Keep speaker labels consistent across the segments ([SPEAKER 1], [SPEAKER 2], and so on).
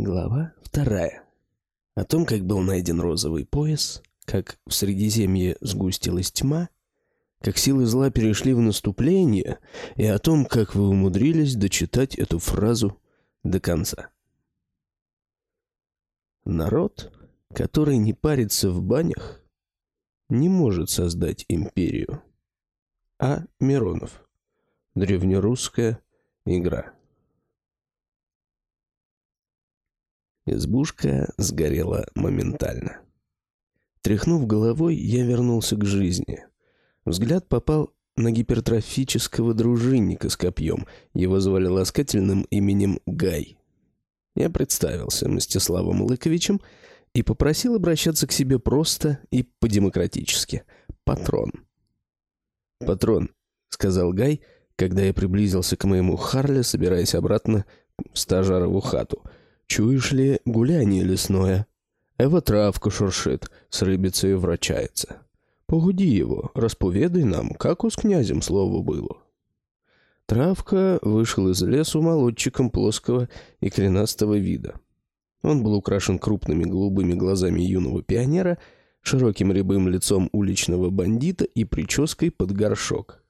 [SPEAKER 1] Глава вторая. О том, как был найден розовый пояс, как в Средиземье сгустилась тьма, как силы зла перешли в наступление, и о том, как вы умудрились дочитать эту фразу до конца. Народ, который не парится в банях, не может создать империю. А. Миронов. Древнерусская игра. Избушка сгорела моментально. Тряхнув головой, я вернулся к жизни. Взгляд попал на гипертрофического дружинника с копьем. Его звали ласкательным именем Гай. Я представился Мстиславом Лыковичем и попросил обращаться к себе просто и по-демократически. Патрон. «Патрон», — сказал Гай, когда я приблизился к моему Харле, собираясь обратно в стажарову хату — Чуешь ли гуляние лесное? Эва травка шуршит, с рыбицей врачается. Погуди его, расповедай нам, как у с князем слово было. Травка вышел из лесу молодчиком плоского и коренастого вида. Он был украшен крупными голубыми глазами юного пионера, широким рябым лицом уличного бандита и прической под горшок.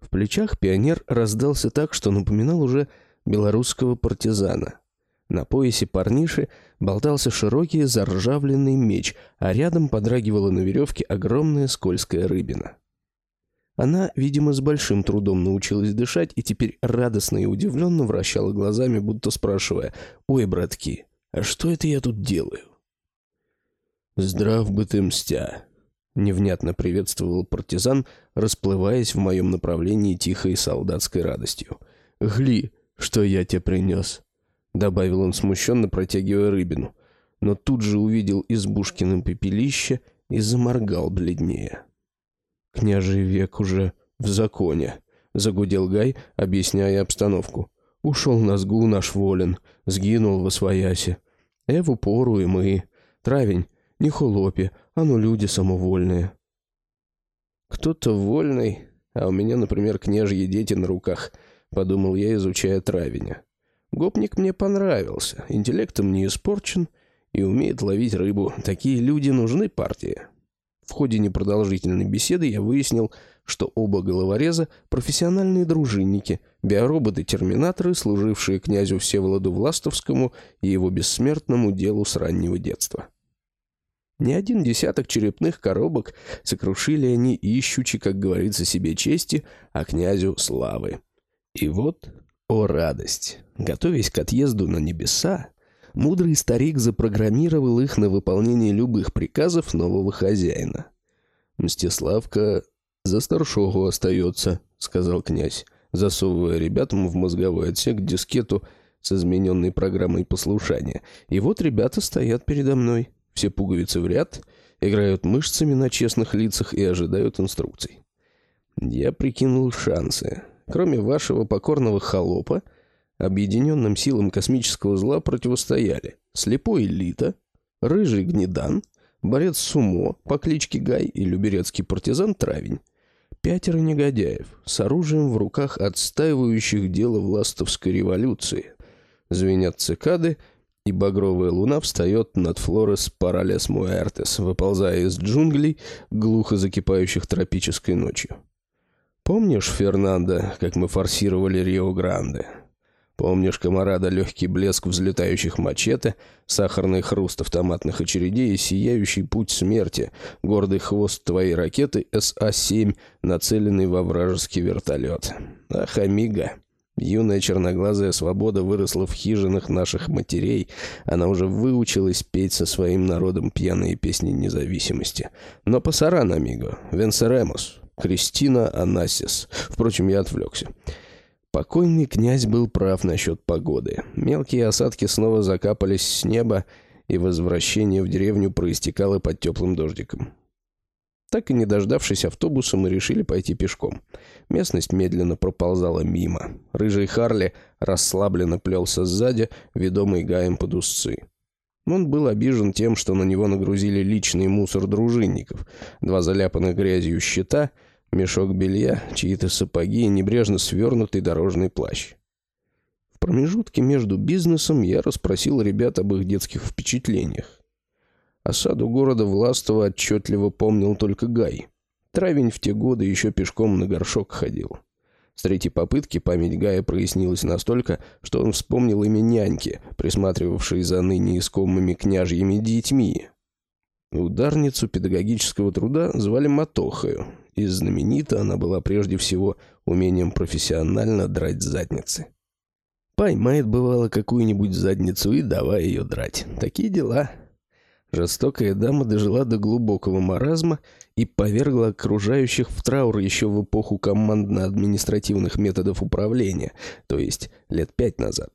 [SPEAKER 1] В плечах пионер раздался так, что напоминал уже белорусского партизана — на поясе парниши болтался широкий заржавленный меч, а рядом подрагивала на веревке огромная скользкая рыбина. Она, видимо, с большим трудом научилась дышать и теперь радостно и удивленно вращала глазами, будто спрашивая «Ой, братки, а что это я тут делаю?» «Здрав бы ты, мстя!» — невнятно приветствовал партизан, расплываясь в моем направлении тихой солдатской радостью. «Гли, что я тебе принес!» Добавил он смущенно, протягивая рыбину. Но тут же увидел избушкиным пепелище и заморгал бледнее. «Княжий век уже в законе», — загудел Гай, объясняя обстановку. «Ушел на сгул наш волен, сгинул во своясе. Эву пору и мы. Травень, не холопи, а ну люди самовольные». «Кто-то вольный, а у меня, например, княжьи дети на руках», — подумал я, изучая травеня. Гопник мне понравился, интеллектом не испорчен и умеет ловить рыбу. Такие люди нужны партии. В ходе непродолжительной беседы я выяснил, что оба головореза – профессиональные дружинники, биороботы-терминаторы, служившие князю Всеволоду Властовскому и его бессмертному делу с раннего детства. Не один десяток черепных коробок сокрушили они ищучи, как говорится, себе чести, а князю славы. И вот о радость! Готовясь к отъезду на небеса, мудрый старик запрограммировал их на выполнение любых приказов нового хозяина. «Мстиславка за старшого остается», — сказал князь, засовывая ребятам в мозговой отсек дискету с измененной программой послушания. И вот ребята стоят передо мной, все пуговицы в ряд, играют мышцами на честных лицах и ожидают инструкций. Я прикинул шансы. Кроме вашего покорного холопа, объединенным силам космического зла противостояли слепой Лита, рыжий гнедан, борец Сумо по кличке Гай и люберецкий партизан Травень. Пятеро негодяев с оружием в руках отстаивающих дело властовской революции. Звенят цикады, и багровая луна встает над Флорес Паралес Муэртес, выползая из джунглей, глухо закипающих тропической ночью. Помнишь, Фернандо, как мы форсировали Рио-Гранде? Помнишь, комарада, легкий блеск взлетающих мачете, сахарный хруст автоматных очередей и сияющий путь смерти, гордый хвост твоей ракеты СА-7, нацеленный во вражеский вертолет? Ах, Амиго! Юная черноглазая свобода выросла в хижинах наших матерей. Она уже выучилась петь со своим народом пьяные песни независимости. Но пасаран, амиго, венсеремус, Кристина Анасис. Впрочем, я отвлекся. Покойный князь был прав насчет погоды. Мелкие осадки снова закапались с неба, и возвращение в деревню проистекало под теплым дождиком. Так и не дождавшись автобуса, мы решили пойти пешком. Местность медленно проползала мимо. Рыжий Харли расслабленно плелся сзади, ведомый Гаем под узцы. Он был обижен тем, что на него нагрузили личный мусор дружинников, два заляпанных грязью щита, мешок белья, чьи-то сапоги и небрежно свернутый дорожный плащ. В промежутке между бизнесом я расспросил ребят об их детских впечатлениях. Осаду города Властово отчетливо помнил только Гай. Травень в те годы еще пешком на горшок ходил. С третьей попытки память Гая прояснилась настолько, что он вспомнил имя няньки, присматривавшей за ныне искомыми княжьими детьми. Ударницу педагогического труда звали Матохою, и знаменита она была прежде всего умением профессионально драть задницы. Поймает, бывало, какую-нибудь задницу и давай ее драть. Такие дела. Жестокая дама дожила до глубокого маразма и повергла окружающих в траур еще в эпоху командно-административных методов управления, то есть лет пять назад.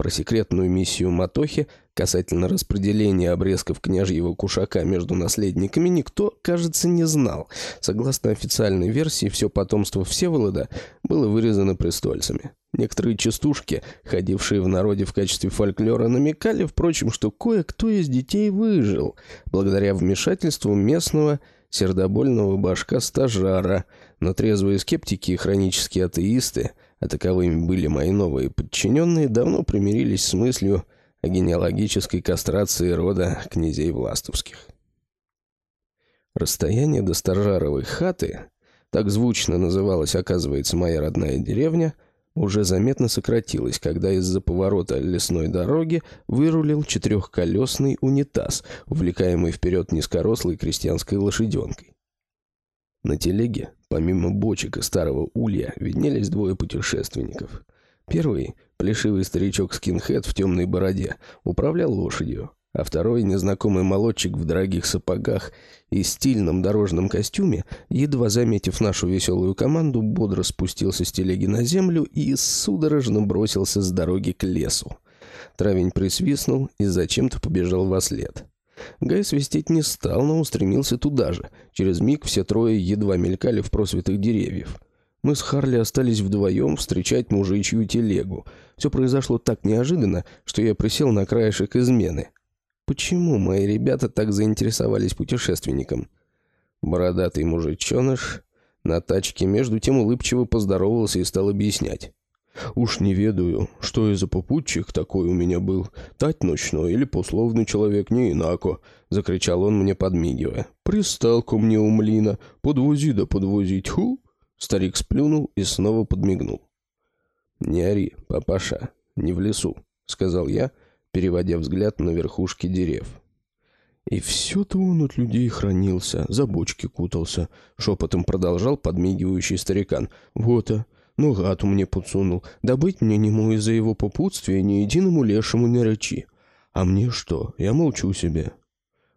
[SPEAKER 1] Про секретную миссию Матохи касательно распределения обрезков княжьего кушака между наследниками никто, кажется, не знал. Согласно официальной версии, все потомство Всеволода было вырезано престольцами. Некоторые частушки, ходившие в народе в качестве фольклора, намекали, впрочем, что кое-кто из детей выжил, благодаря вмешательству местного сердобольного башка-стажара, но трезвые скептики и хронические атеисты – а таковыми были мои новые подчиненные, давно примирились с мыслью о генеалогической кастрации рода князей Властовских. Расстояние до Старжаровой хаты, так звучно называлась, оказывается, моя родная деревня, уже заметно сократилось, когда из-за поворота лесной дороги вырулил четырехколесный унитаз, увлекаемый вперед низкорослой крестьянской лошаденкой. На телеге, помимо бочек и старого улья, виднелись двое путешественников. Первый, плешивый старичок-скинхед в темной бороде, управлял лошадью, а второй, незнакомый молодчик в дорогих сапогах и стильном дорожном костюме, едва заметив нашу веселую команду, бодро спустился с телеги на землю и судорожно бросился с дороги к лесу. Травень присвистнул и зачем-то побежал во след. Гай свистеть не стал, но устремился туда же. Через миг все трое едва мелькали в просветах деревьев. Мы с Харли остались вдвоем встречать мужичью телегу. Все произошло так неожиданно, что я присел на краешек измены. Почему мои ребята так заинтересовались путешественником? Бородатый мужичоныш на тачке между тем улыбчиво поздоровался и стал объяснять. Уж не ведаю, что и за попутчик такой у меня был. Тать ночной или пословный человек, не инако, — закричал он мне, подмигивая. Пристал ко мне у млина, подвози да подвози, тьфу! Старик сплюнул и снова подмигнул. «Не ори, папаша, не в лесу», — сказал я, переводя взгляд на верхушки дерев. «И все-то он от людей хранился, за бочки кутался», — шепотом продолжал подмигивающий старикан. «Вот-а, ну, гату мне подсунул. Да быть мне нему из-за его попутствия ни единому лешему не рычи. А мне что? Я молчу себе.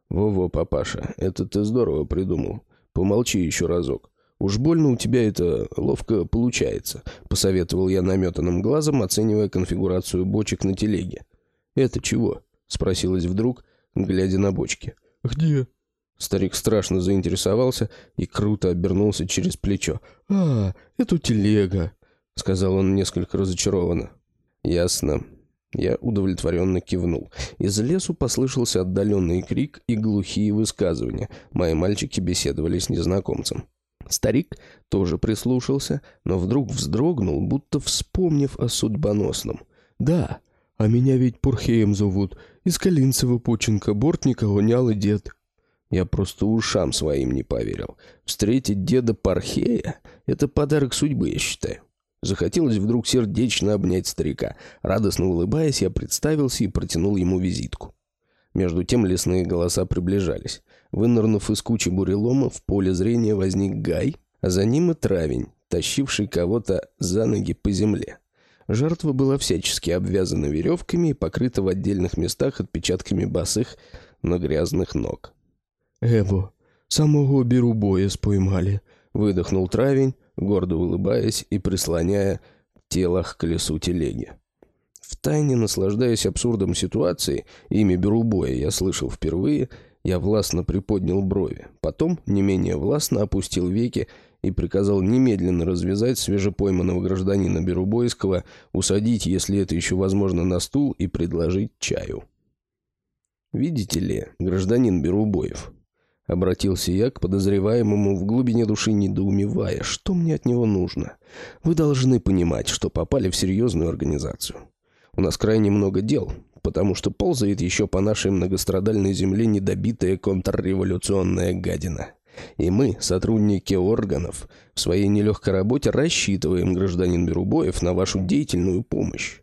[SPEAKER 1] Во-во, папаша, это ты здорово придумал. Помолчи еще разок. Уж больно у тебя это ловко получается, посоветовал я наметанным глазом, оценивая конфигурацию бочек на телеге. Это чего? Спросилась вдруг, глядя на бочки. Где? Старик страшно заинтересовался и круто обернулся через плечо. «А, это телега», — сказал он несколько разочарованно. «Ясно». Я удовлетворенно кивнул. Из лесу послышался отдаленный крик и глухие высказывания. Мои мальчики беседовали с незнакомцем. Старик тоже прислушался, но вдруг вздрогнул, будто вспомнив о судьбоносном. «Да, а меня ведь Пурхеем зовут. Из Калинцева починка бортника гонял и дед». Я просто ушам своим не поверил. Встретить деда Пархея — это подарок судьбы, я считаю. Захотелось вдруг сердечно обнять старика. Радостно улыбаясь, я представился и протянул ему визитку. Между тем лесные голоса приближались. Вынырнув из кучи бурелома, в поле зрения возник Гай, а за ним и травень, тащивший кого-то за ноги по земле. Жертва была всячески обвязана веревками и покрыта в отдельных местах отпечатками босых, но грязных ног. «Эбо, самого Берубоя споймали», — выдохнул травень, гордо улыбаясь и прислоняя тело к колесу телеги. Втайне наслаждаясь абсурдом ситуации, имя Берубоя я слышал впервые, я властно приподнял брови. Потом, не менее властно, опустил веки и приказал немедленно развязать свежепойманного гражданина Берубойского, усадить, если это еще возможно, на стул и предложить чаю. «Видите ли, гражданин Берубоев, Обратился я к подозреваемому в глубине души недоумевая, что мне от него нужно. Вы должны понимать, что попали в серьезную организацию. У нас крайне много дел, потому что ползает еще по нашей многострадальной земле недобитая контрреволюционная гадина. И мы, сотрудники органов, в своей нелегкой работе рассчитываем, гражданин Берубоев, на вашу деятельную помощь.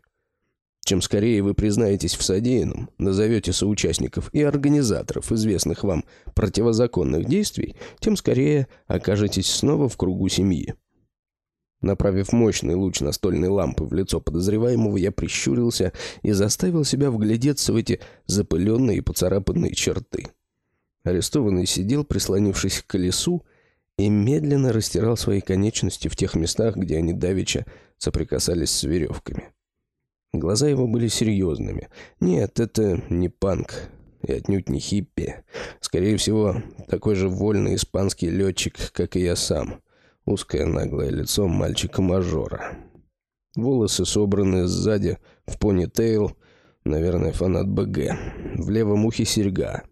[SPEAKER 1] Чем скорее вы признаетесь в содеянном, назовете соучастников и организаторов известных вам противозаконных действий, тем скорее окажетесь снова в кругу семьи. Направив мощный луч настольной лампы в лицо подозреваемого, я прищурился и заставил себя вглядеться в эти запыленные и поцарапанные черты. Арестованный сидел, прислонившись к колесу, и медленно растирал свои конечности в тех местах, где они давеча соприкасались с веревками. Глаза его были серьезными. Нет, это не панк и отнюдь не хиппи. Скорее всего, такой же вольный испанский летчик, как и я сам. Узкое наглое лицо мальчика-мажора. Волосы собраны сзади в понитейл, наверное, фанат БГ. В левом ухе серьга.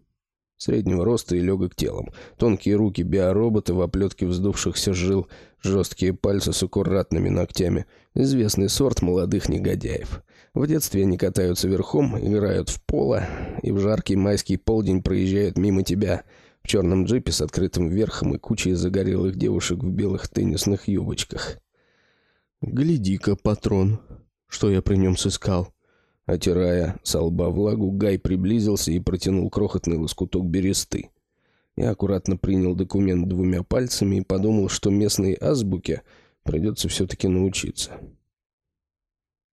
[SPEAKER 1] Среднего роста и легок телом. Тонкие руки биоробота в оплетке вздувшихся жил, жесткие пальцы с аккуратными ногтями. Известный сорт молодых негодяев. В детстве они катаются верхом, играют в поло, и в жаркий майский полдень проезжают мимо тебя в черном джипе с открытым верхом и кучей загорелых девушек в белых теннисных юбочках. «Гляди-ка, патрон, что я при нем сыскал». Отирая со лба влагу, Гай приблизился и протянул крохотный лоскуток бересты. Я аккуратно принял документ двумя пальцами и подумал, что местной азбуке придется все-таки научиться.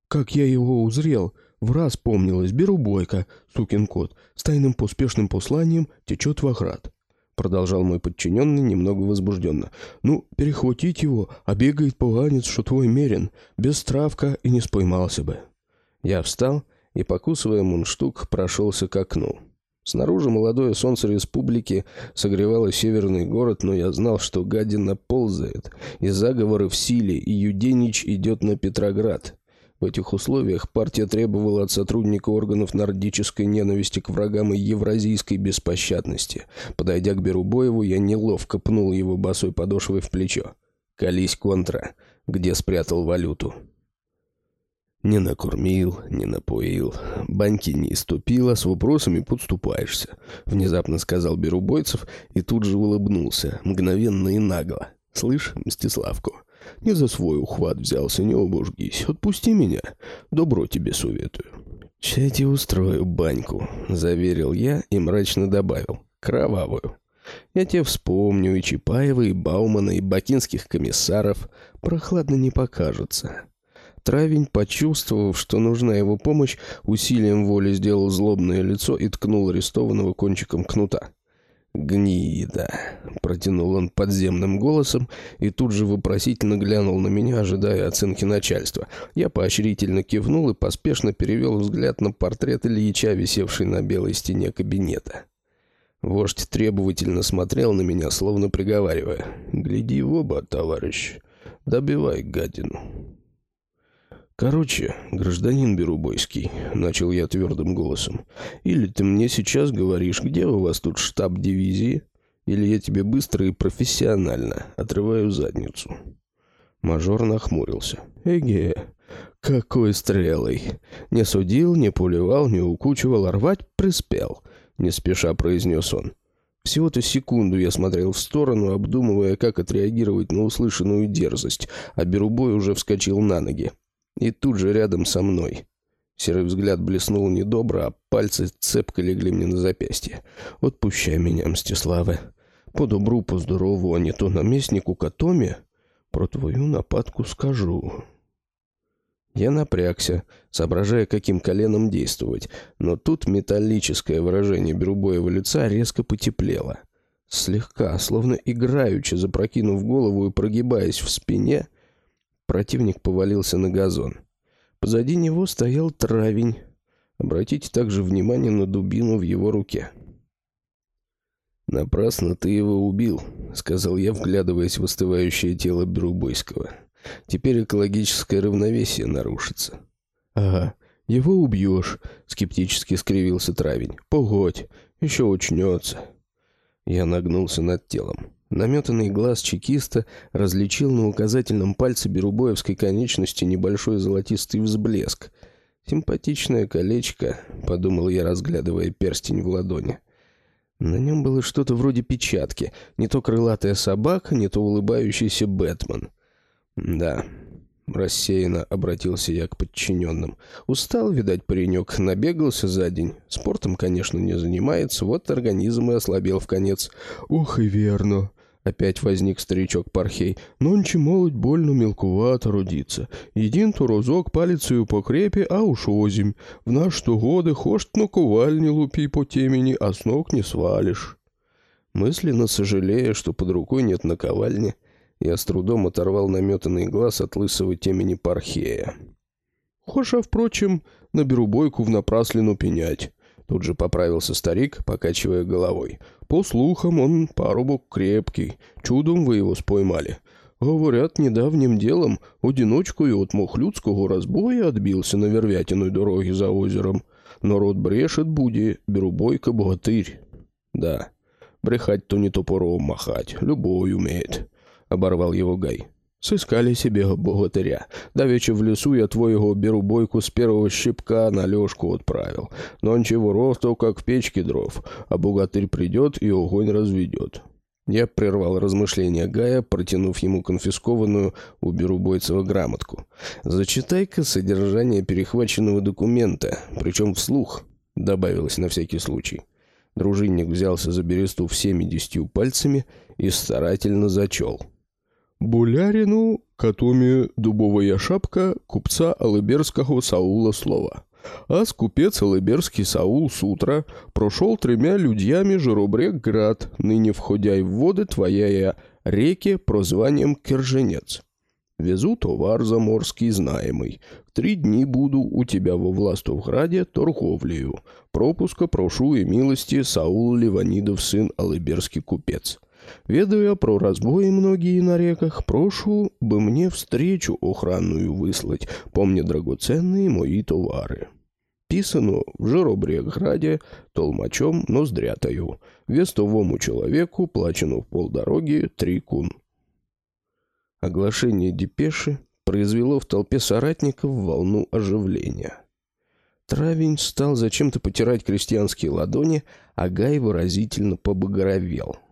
[SPEAKER 1] Как я его узрел, в раз помнилось, беру бойко, сукин кот, с тайным поспешным посланием течет в оград. Продолжал мой подчиненный немного возбужденно. «Ну, перехватить его, а бегает поганец, что твой мерен, без травка и не споймался бы». Я встал и, покусывая мундштук, прошелся к окну. Снаружи молодое солнце республики согревало северный город, но я знал, что гадина ползает, и заговоры в силе, и Юденич идет на Петроград. В этих условиях партия требовала от сотрудника органов нордической ненависти к врагам и евразийской беспощадности. Подойдя к Берубоеву, я неловко пнул его босой подошвой в плечо. «Колись, контра, где спрятал валюту?» Не накормил, не напоил, баньки не иступила, с вопросами подступаешься», — внезапно сказал Берубойцев и тут же улыбнулся, мгновенно и нагло. «Слышь, Мстиславку, не за свой ухват взялся, не обожгись. Отпусти меня. Добро тебе советую». «Чати устрою баньку», — заверил я и мрачно добавил. «Кровавую. Я тебе вспомню и Чапаева, и Баумана, и бакинских комиссаров. Прохладно не покажется». Травень, почувствовав, что нужна его помощь, усилием воли сделал злобное лицо и ткнул арестованного кончиком кнута. «Гнида!» — протянул он подземным голосом и тут же вопросительно глянул на меня, ожидая оценки начальства. Я поощрительно кивнул и поспешно перевел взгляд на портрет Ильича, висевший на белой стене кабинета. Вождь требовательно смотрел на меня, словно приговаривая. «Гляди в оба, товарищ. Добивай гадину». «Короче, гражданин Берубойский», — начал я твердым голосом, — «или ты мне сейчас говоришь, где у вас тут штаб дивизии, или я тебе быстро и профессионально отрываю задницу». Мажор нахмурился. «Эге, какой стрелой! Не судил, не пулевал, не укучивал, а рвать приспел», — не спеша произнес он. Всего-то секунду я смотрел в сторону, обдумывая, как отреагировать на услышанную дерзость, а Берубой уже вскочил на ноги. И тут же рядом со мной. Серый взгляд блеснул недобро, а пальцы цепко легли мне на запястье. «Отпущай меня, Мстиславе. По добру, по здорову, а не то наместнику Катоме про твою нападку скажу». Я напрягся, соображая, каким коленом действовать, но тут металлическое выражение Берубоева лица резко потеплело. Слегка, словно играючи, запрокинув голову и прогибаясь в спине, Противник повалился на газон. Позади него стоял травень. Обратите также внимание на дубину в его руке. «Напрасно ты его убил», — сказал я, вглядываясь в остывающее тело Берубойского. «Теперь экологическое равновесие нарушится». «Ага, его убьешь», — скептически скривился травень. «Погодь, еще учнется». Я нагнулся над телом. Наметанный глаз чекиста различил на указательном пальце берубоевской конечности небольшой золотистый взблеск. «Симпатичное колечко», — подумал я, разглядывая перстень в ладони. На нем было что-то вроде печатки. Не то крылатая собака, не то улыбающийся Бэтмен. Да, рассеянно обратился я к подчиненным. Устал, видать, паренек, набегался за день. Спортом, конечно, не занимается, вот организм и ослабел в конец. Ох и верно. Опять возник старичок Пархей. «Нонче молодь больно мелкувато родиться. Един то розок палицею покрепе, а уж озимь. В наш то годы хошт на ковальне лупи по темени, а с ног не свалишь». Мысленно сожалея, что под рукой нет наковальни, я с трудом оторвал наметанный глаз от лысого темени Пархея. «Хоша, впрочем, наберу бойку в напраслину пенять». Тут же поправился старик, покачивая головой. «По слухам, он парубок крепкий. Чудом вы его споймали. Говорят, недавним делом одиночкою от мохлюдского разбоя отбился на вервятиной дороге за озером. Народ брешет, буди, беру бойко богатырь». «Да, брехать-то не топором махать, любой умеет», — оборвал его Гай. Сыскали себе богатыря. Давеча в лесу я твоего беру бойку с первого щипка на лёжку отправил. Но ничего ростов, как в печке дров, а богатырь придет и огонь разведет. Я прервал размышления Гая, протянув ему конфискованную у Берубойцева грамотку. «Зачитай-ка содержание перехваченного документа, причем вслух», — добавилось на всякий случай. Дружинник взялся за бересту всеми десятью пальцами и старательно зачел — Булярину катомі дубовая шапка купца Алыберского Саула Слова. А скупец Алыберский Саул Сутра прошел тремя людьями Жиробрек град, ныне входя в воды твоя реки прозванием Керженец. Везу товар заморский знаемый. Три дни буду у тебя во Властовграде торговлею. Пропуска прошу и милости Саул Ливанидов сын Алыберский купец. Ведая про разбои многие на реках, прошу бы мне встречу охранную выслать, помня драгоценные мои товары. Писано в Жиробреграде толмачом ноздрятою. Вестовому человеку плачено в полдороги три кун. Оглашение депеши произвело в толпе соратников волну оживления. Травень стал зачем-то потирать крестьянские ладони, а Гай выразительно побагровел —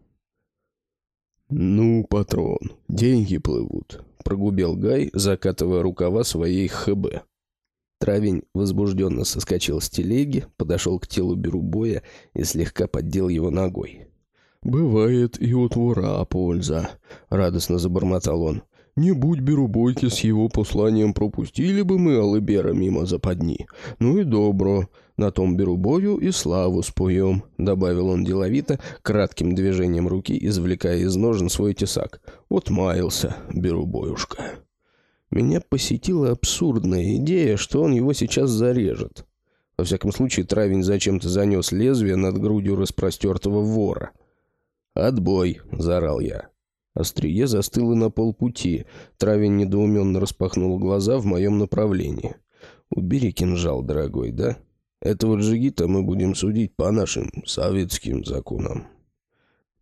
[SPEAKER 1] «Ну, патрон, деньги плывут», — прогубел Гай, закатывая рукава своей ХБ. Травень возбужденно соскочил с телеги, подошел к телу Берубоя и слегка поддел его ногой. «Бывает и у твора польза», — радостно забормотал он. Не будь Берубойки с его посланием, пропустили бы мы Алыбера мимо западни. Ну и добро, на том Берубою и славу споем», — добавил он деловито, кратким движением руки, извлекая из ножен свой тесак. «Вот маялся, Берубоюшка». Меня посетила абсурдная идея, что он его сейчас зарежет. Во всяком случае, травень зачем-то занес лезвие над грудью распростертого вора. «Отбой!» — заорал я. Острие застыло на полпути. Травин недоуменно распахнул глаза в моем направлении. «Убери кинжал, дорогой, да? Этого джигита мы будем судить по нашим советским законам».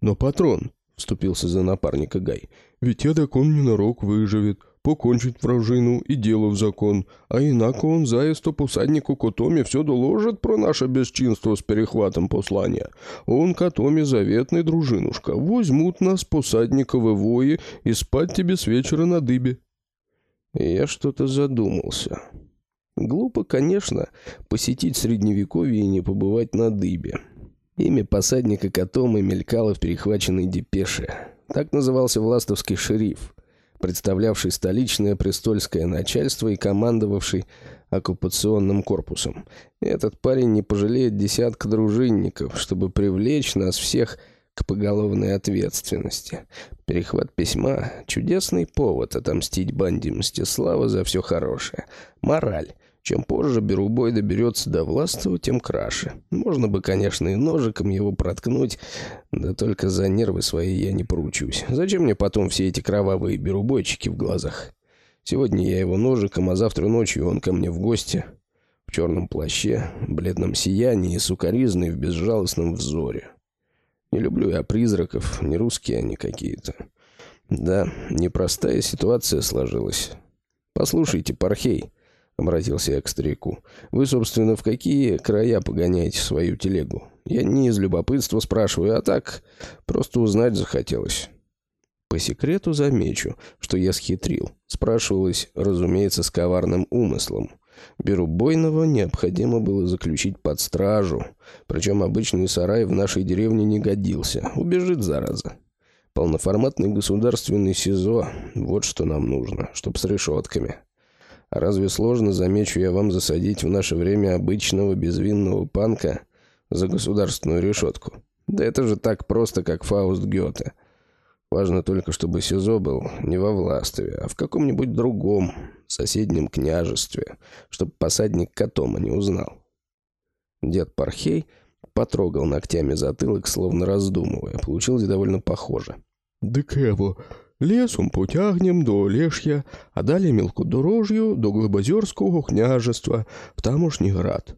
[SPEAKER 1] «Но патрон», — вступился за напарника Гай, — «ведь эдак он ненарок выживет покончить вражину и дело в закон, а инако он заесто посаднику Котоме все доложит про наше бесчинство с перехватом послания. Он Котоме заветный дружинушка, возьмут нас посадниковы вои и спать тебе с вечера на дыбе». Я что-то задумался. Глупо, конечно, посетить Средневековье и не побывать на дыбе. Имя посадника Котомы мелькало в перехваченной депеше. Так назывался властовский шериф представлявший столичное престольское начальство и командовавший оккупационным корпусом. Этот парень не пожалеет десятка дружинников, чтобы привлечь нас всех к поголовной ответственности. Перехват письма — чудесный повод отомстить банде Мстислава за все хорошее. Мораль. Чем позже Берубой доберется до Властова, тем краше. Можно бы, конечно, и ножиком его проткнуть, да только за нервы свои я не поручусь. Зачем мне потом все эти кровавые берубойчики в глазах? Сегодня я его ножиком, а завтра ночью он ко мне в гости. В черном плаще, бледном сиянии и сукоризной в безжалостном взоре. Не люблю я призраков, не русские они какие-то. Да, непростая ситуация сложилась. Послушайте, Пархей, — обратился я к старику, — вы, собственно, в какие края погоняете свою телегу? Я не из любопытства спрашиваю, а так просто узнать захотелось. По секрету замечу, что я схитрил. Спрашивалось, разумеется, с коварным умыслом. Беру Бойного необходимо было заключить под стражу. Причем обычный сарай в нашей деревне не годился. Убежит, зараза. Полноформатный государственный СИЗО — вот что нам нужно, чтоб с решетками. Разве сложно, замечу я вам, засадить в наше время обычного безвинного панка за государственную решетку? Да это же так просто, как Фауст Гёте. Важно только, чтобы СИЗО был не во Властове, а в каком-нибудь другом, соседнем княжестве, чтобы посадник Катома не узнал. Дед Пархей потрогал ногтями затылок, словно раздумывая. Получилось довольно похоже.
[SPEAKER 2] «Дик ево, лесом потягнем до Олеш'я, а далі мілкодорож'ю до Глибозерського княжества в тамошній град.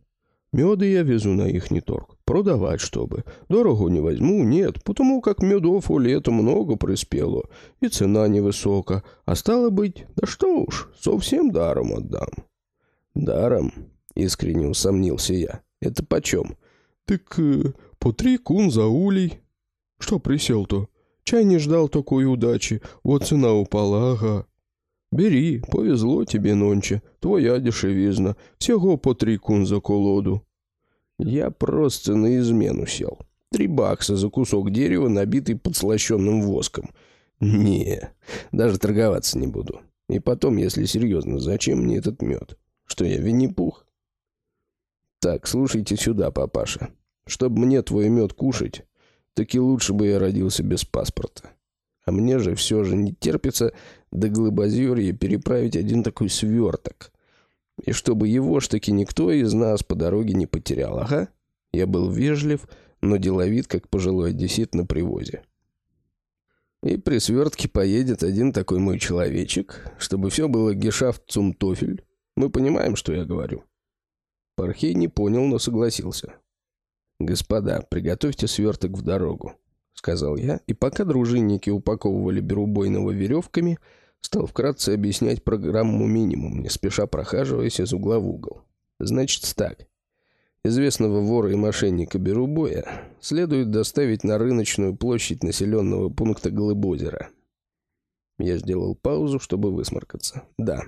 [SPEAKER 2] Меды я везу на ихний торг. Продавать чтобы. Дорого не возьму, нет, потому как медов у лета много приспело, и цена невысока. А стало быть, да что уж, совсем даром отдам.
[SPEAKER 1] Даром? Искренне усомнился я. Это почем?
[SPEAKER 2] Так э, по три кун за улей. Что присел-то? Чай не ждал такой удачи, вот цена упала, ага. Бери, повезло тебе нонче, твоя дешевизна, всего по три кун за колоду.
[SPEAKER 1] Я просто на измену сел. Три бакса за кусок дерева, набитый подслащенным воском. Не, даже торговаться не буду. И потом, если серьезно, зачем мне этот мед? Что я, Винни-Пух? Так, слушайте сюда, папаша. Чтобы мне твой мед кушать, таки лучше бы я родился без паспорта. А мне же все же не терпится до Глыбозерья переправить один такой сверток. И чтобы его ж таки никто из нас по дороге не потерял, ага? Я был вежлив, но деловит, как пожилой одессит на привозе. И при свертке поедет один такой мой человечек, чтобы все было гешафт цумтофель. Мы понимаем, что я говорю. Пархей не понял, но согласился. «Господа, приготовьте сверток в дорогу», — сказал я, и пока дружинники упаковывали берубойного веревками, стал вкратце объяснять программу «Минимум», не спеша прохаживаясь из угла в угол. «Значит так. Известного вора и мошенника Берубоя следует доставить на рыночную площадь населенного пункта Голыбозера». Я сделал паузу, чтобы высморкаться. «Да.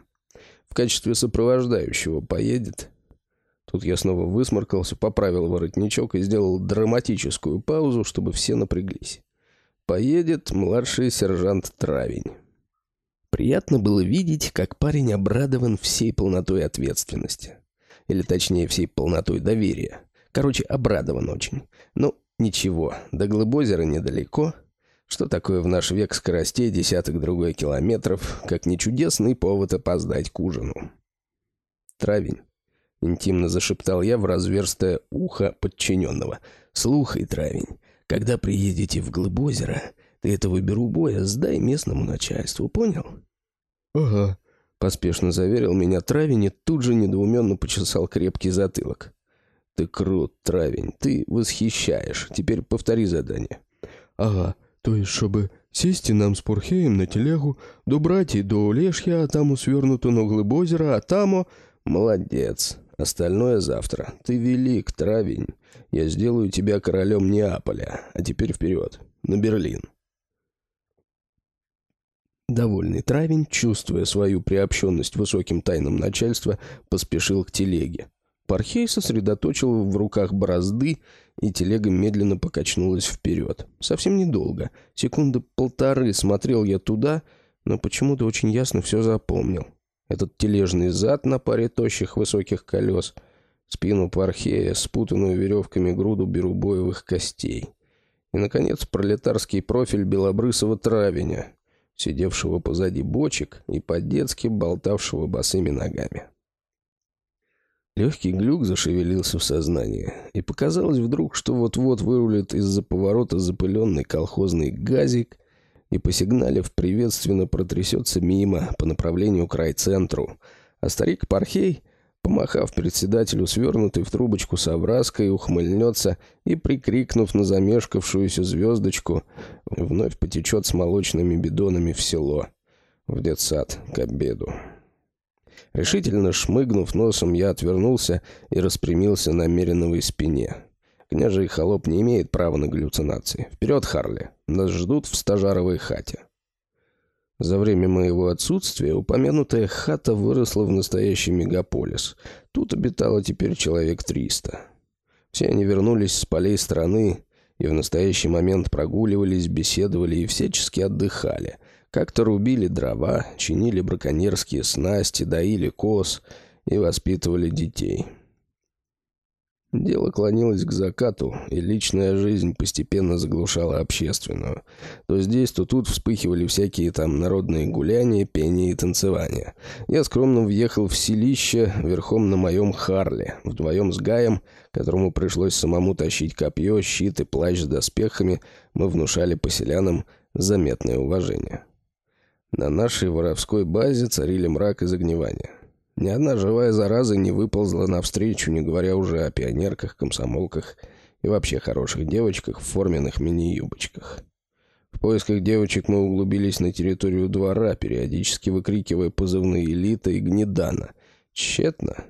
[SPEAKER 1] В качестве сопровождающего поедет Тут я снова высморкался, поправил воротничок и сделал драматическую паузу, чтобы все напряглись. Поедет младший сержант Травень. Приятно было видеть, как парень обрадован всей полнотой ответственности. Или точнее, всей полнотой доверия. Короче, обрадован очень. Ну, ничего, до Глыбозера недалеко. Что такое в наш век скоростей десяток другой километров, как не чудесный повод опоздать к ужину. Травень. — интимно зашептал я в разверстое ухо подчиненного. «Слухай, травень, когда приедете в глыб озера, ты этого беру боя сдай местному начальству, понял?»
[SPEAKER 2] «Ага», —
[SPEAKER 1] поспешно заверил меня травень и тут же недоуменно почесал крепкий затылок. «Ты крут, травень, ты восхищаешь. Теперь повтори задание».
[SPEAKER 2] «Ага, то есть, чтобы сесть нам с Пурхеем на телегу, добрать и до Олешья, а таму свернуту на глыб озера, а тамо...»
[SPEAKER 1] «Молодец. Остальное завтра. Ты велик, травень. Я сделаю тебя королем Неаполя. А теперь вперед. На Берлин. Довольный травень, чувствуя свою приобщенность высоким тайнам начальства, поспешил к телеге. Пархей сосредоточил в руках борозды, и телега медленно покачнулась вперед. Совсем недолго. Секунды полторы смотрел я туда, но почему-то очень ясно все запомнил. Этот тележный зад на паре тощих высоких колес, спину пархея, спутанную веревками груду берубоевых костей. И, наконец, пролетарский профиль белобрысого травеня, сидевшего позади бочек и по-детски болтавшего босыми ногами. Легкий глюк зашевелился в сознании, и показалось вдруг, что вот-вот вырулит из-за поворота запыленный колхозный газик — и, посигналив, приветственно протрясется мимо по направлению к райцентру, а старик Пархей помахав председателю свернутой в трубочку совраской, ухмыльнется и, прикрикнув на замешкавшуюся звездочку, вновь потечет с молочными бидонами в село, в детсад, к обеду. Решительно шмыгнув носом, я отвернулся и распрямился на меренновой спине. Княжий холоп не имеет права на галлюцинации. Вперед, Харли! Нас ждут в стажаровой хате. За время моего отсутствия упомянутая хата выросла в настоящий мегаполис. Тут обитало теперь человек триста. Все они вернулись с полей страны и в настоящий момент прогуливались, беседовали и всячески отдыхали. Как-то рубили дрова, чинили браконьерские снасти, доили коз и воспитывали детей. Дело клонилось к закату, и личная жизнь постепенно заглушала общественную. То здесь, то тут вспыхивали всякие там народные гуляния, пение и танцевания. Я скромно въехал в селище верхом на моем Харле, вдвоем с Гаем, которому пришлось самому тащить копье, щит и плащ с доспехами, мы внушали поселянам заметное уважение. На нашей воровской базе царили мрак и загнивание. Ни одна живая зараза не выползла навстречу, не говоря уже о пионерках, комсомолках и вообще хороших девочках в форменных мини-юбочках. В поисках девочек мы углубились на территорию двора, периодически выкрикивая позывные «Элита» и «Гнедана». Тщетно.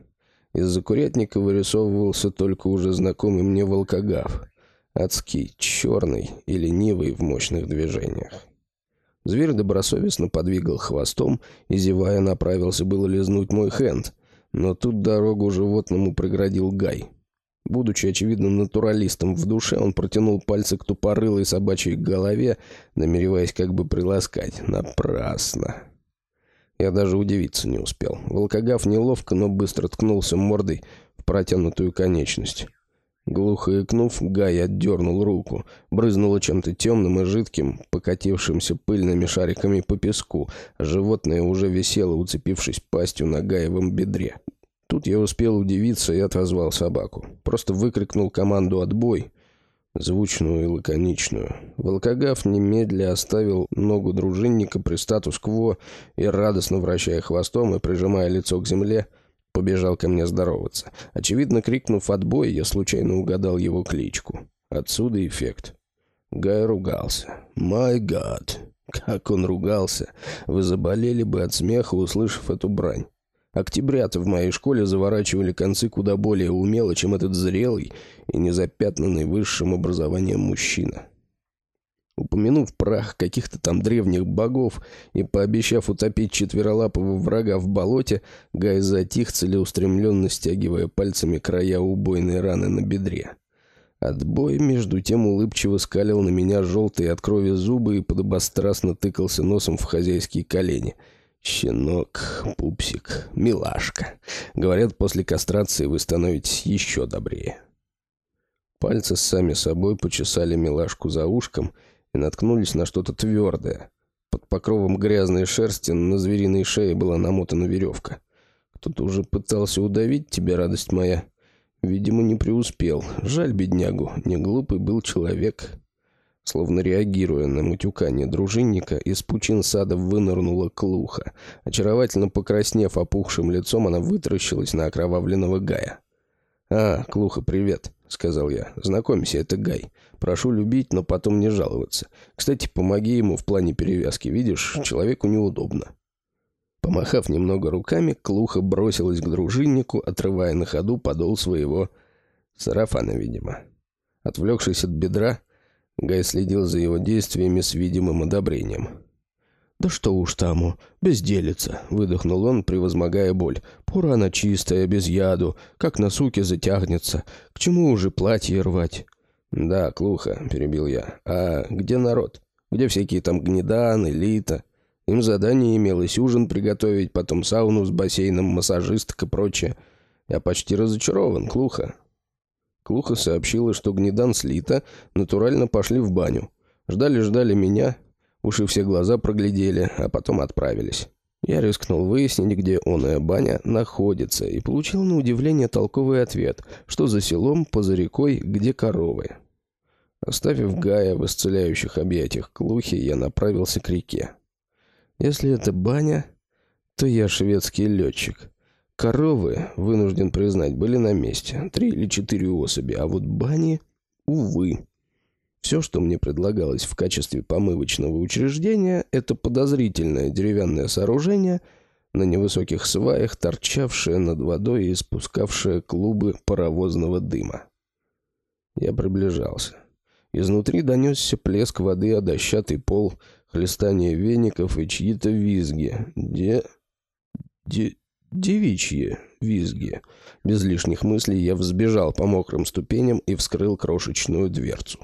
[SPEAKER 1] Из-за курятника вырисовывался только уже знакомый мне волкогав. Адский, черный и ленивый в мощных движениях. Зверь добросовестно подвигал хвостом и, зевая, направился было лизнуть мой хенд. Но тут дорогу животному преградил Гай. Будучи, очевидно, натуралистом в душе, он протянул пальцы к тупорылой собачьей голове, намереваясь как бы приласкать. Напрасно. Я даже удивиться не успел. Волкогав неловко, но быстро ткнулся мордой в протянутую конечность. Глухо икнув, Гай отдернул руку. Брызнуло чем-то темным и жидким, покатившимся пыльными шариками по песку, животное уже висело, уцепившись пастью на Гаевом бедре. Тут я успел удивиться и отозвал собаку. Просто выкрикнул команду «Отбой!» звучную и лаконичную. Волкогав немедля оставил ногу дружинника при статус-кво и, радостно вращая хвостом и прижимая лицо к земле, побежал ко мне здороваться. Очевидно, крикнув «отбой», я случайно угадал его кличку. Отсюда эффект. Гай ругался. «Май гад!» Как он ругался! Вы заболели бы от смеха, услышав эту брань. Октябрята в моей школе заворачивали концы куда более умело, чем этот зрелый и незапятнанный высшим образованием мужчина. Упомянув прах каких-то там древних богов и пообещав утопить четверолапого врага в болоте, Гай затих, целеустремленно стягивая пальцами края убойной раны на бедре. Отбой, между тем, улыбчиво скалил на меня желтые от крови зубы и подобострастно тыкался носом в хозяйские колени. «Щенок, пупсик, милашка. Говорят, после кастрации вы становитесь еще добрее». Пальцы сами собой почесали милашку за ушком — и наткнулись на что-то твердое. Под покровом грязной шерсти на звериной шее была намотана веревка. Кто-то уже пытался удавить тебя, радость моя. Видимо, не преуспел. Жаль беднягу, не глупый был человек. Словно реагируя на мутюкание дружинника, из пучин сада вынырнула клуха. Очаровательно покраснев опухшим лицом, она вытаращилась на окровавленного Гая. «А, Клуха, привет», — сказал я. «Знакомься, это Гай. Прошу любить, но потом не жаловаться. Кстати, помоги ему в плане перевязки. Видишь, человеку неудобно». Помахав немного руками, Клуха бросилась к дружиннику, отрывая на ходу подол своего сарафана, видимо. Отвлекшись от бедра, Гай следил за его действиями с видимым одобрением. «Да что уж там, безделица!» — выдохнул он, превозмогая боль. «Пора она чистая, без яду, как на суке затягнется. К чему уже платье рвать?» «Да, Клуха», — перебил я. «А где народ? Где всякие там гнедан, элита?» Им задание имелось ужин приготовить, потом сауну с бассейном, массажисток и прочее. Я почти разочарован, Клуха. Клуха сообщила, что гнедан с Лита натурально пошли в баню. Ждали-ждали меня, Уши все глаза проглядели, а потом отправились. Я рискнул выяснить, где оная баня находится, и получил на удивление толковый ответ, что за селом, поза рекой, где коровы. Оставив Гая в исцеляющих объятиях клухи, я направился к реке. Если это баня, то я шведский летчик. Коровы, вынужден признать, были на месте. Три или четыре особи, а вот бани, увы. Все, что мне предлагалось в качестве помывочного учреждения, это подозрительное деревянное сооружение на невысоких сваях, торчавшее над водой и испускавшее клубы паровозного дыма. Я приближался. Изнутри донесся плеск воды о дощатый пол, хлестание веников и чьи-то визги. Де... де... девичьи визги. Без лишних мыслей я взбежал по мокрым ступеням и вскрыл крошечную дверцу.